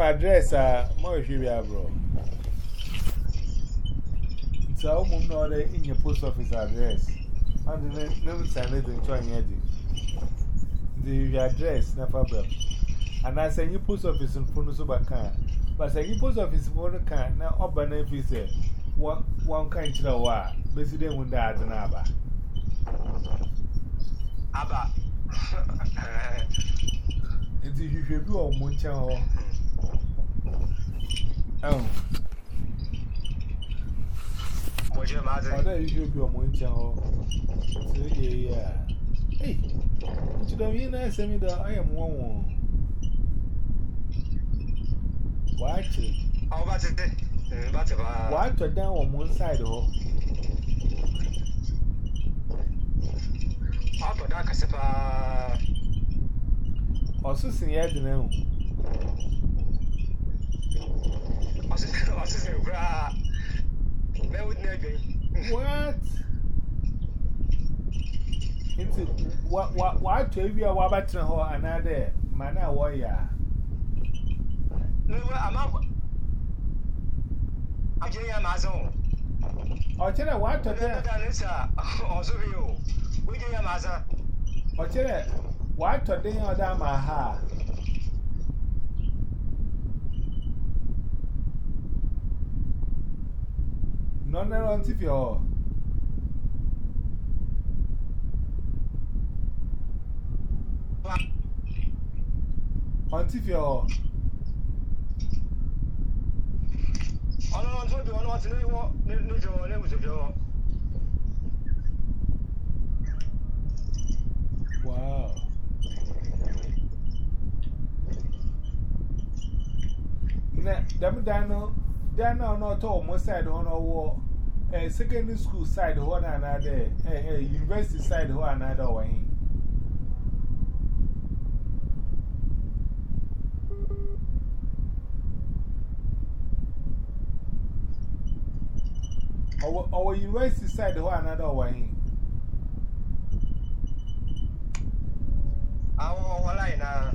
address uh, e a mo hwe bia bro nta o mum no de in your post office address and then no send it to any edi the your address na problem and as any post office phone so baka but say post office phone kan na oba na fi say one kan kira wa besi den won da adana aba aba nti hwehwe bi o mo nkyɛn Oh. Would you imagine? I thought you should be a monster. So, yeah, yeah. Hey, you come here and send me that I am one one. Watch it. How about it? Watch it down on one side, oh. Papa, that's a. Also, see, I don't know. What? Into what? What? What? To be a wabatran or another man, a warrior. No, I'm not. I'm getting Amazon. Or tell her what to tell. Also, you. We get Amazon. Or tell her what to do. Other, my heart. No, no, no, until you're. Until you're. Wow. Now, that dino Then on not all Most side on our war, a secondary school side one another, a eh, eh, university side one another way. Our our university side one another way. Our line now.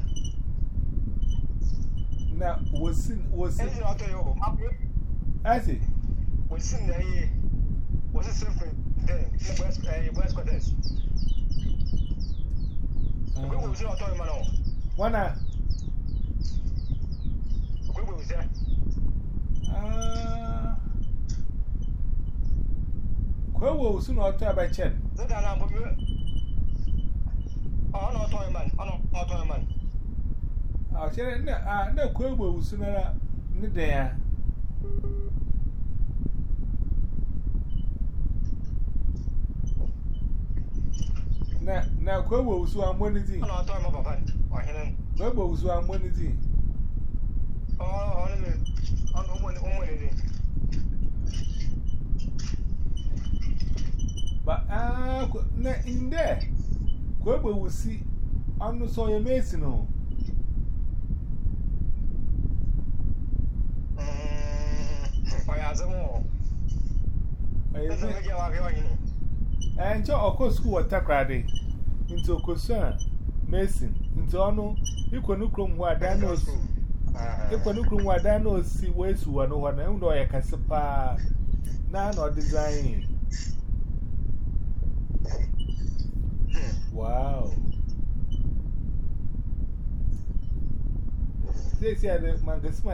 na wasin wasin. I see. We seen that here. Was it suffering there? In West, uh, West Quarters. Okay, we was not talking about One hour. Okay, uh, we was there. Ah. Kwe wo na ọtọ ẹbẹ chen. Zeta na mbọ Ọ na ọtọ ẹmẹ ọ na ọtọ ẹmẹ. Ah, chere na ah na na ne ya. na na kwebo usu amonidi na oto mo papa ohene kwebo usu amonidi oh ole me on omo ni omo ni ba ah na inde kwebo usi anu pakai semua. Terus saya jawab apa Into kusan, Mason, into ano, ikut nukrum wadah nos. Ikut nukrum si wesu ano wana undo ya design. Wow. This is the mangasma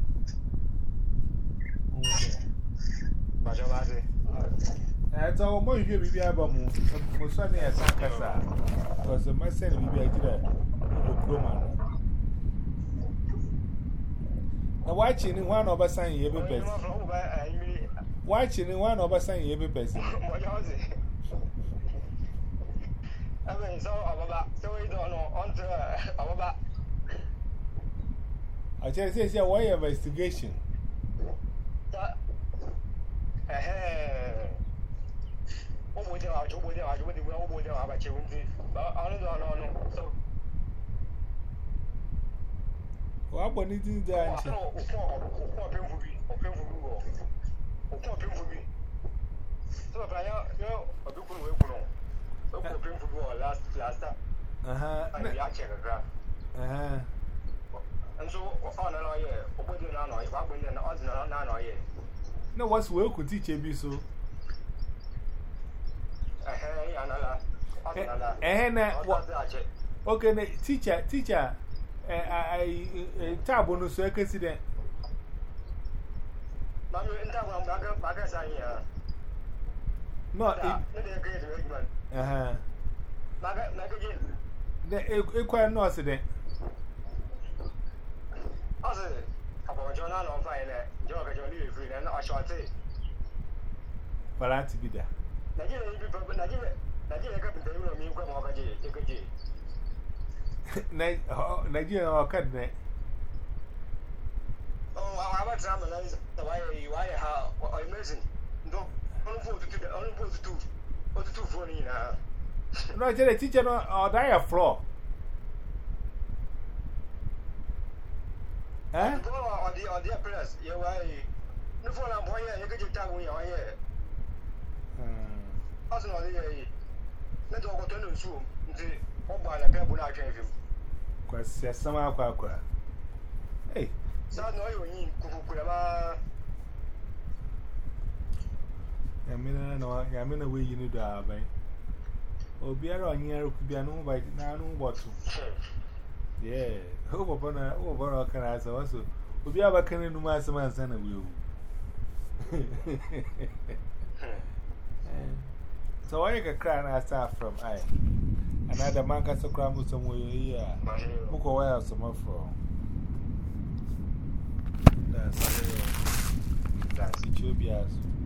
I told my baby, Abamu, Musani, a Sankasa, was a message we did a woman. Now, watching in one of us, I am a best. Watching in one of us, I am a best. I mean, so about so we don't know onto about. I just say, why investigation? That wo mo jẹun àjò wo mo jẹun àjò wo mo jẹun wo mo jẹun àbàjẹ wo ti ọ̀nà so. wàá bọ̀ ní tí ń jẹ́ àǹtí. òkú ọ̀pẹ̀ ń fún mi ọ̀pẹ̀ ń fún mi wọ̀ òkú ọ̀pẹ̀ ń fún mi tí bàbá yẹn yẹ ọ̀bí kunu wẹ̀ kunu òkú ọ̀pẹ̀ ń fún mi wọ̀ last last time. àyè àkyẹ kakra. nso ọ̀nà náà yẹ ọ̀gbẹ́dẹ̀ náà nọ̀ ọ̀gbẹ́dẹ̀ náà na what's well could teach a be so. Eh, eh, na okay, teacher, teacher, eh, I eh, tab on so I can see that. No, it. Uh huh. Naga, naga, naga, naga, naga, naga, naga, naga, naga, naga, ọjọ́ náà lọ fà ilẹ̀ ìjọba kẹjọ ní ìfì ilẹ̀ náà ọṣọ tí. fara ti bi da. nàìjíríà yìí bí pẹpẹ nàìjíríà nàìjíríà kẹpìtà yìí rọ mi nkọ ẹmọ ọkọjì ẹkọjì. nàìjíríà ọkọ dẹ. àwọn abátìrá mọ̀ náà wáyé yìí wáyé ha ọ̀ìmẹ́sìn ntọ́ ọ̀nùfọ̀ òtútù fún ọ yes yɛ wa ye ne fɔ la bɔ yɛ ta ko wa yɛ ɔsi na ɔdi yɛ ye ne tɛ ɔkɔtɔ ne nsu o nti ɔbɔ ala bɛɛ na atwɛn fi mu. kwasi asam akɔ akɔra. saa na ɔyɛ onyin kukukura maa. Yamina na Yamina we yi ni do aban. Obiara onye ruku bia no ba na no botu. Yeah, ho papa na ho oh, papa ka na so so. Obi abakane no ma asem ansa na we wu. So why you cry na start from I. Another man ka sokra mu so mo yi ya. Mu ko wa so mo fro. That's it. That's it. Obi aso.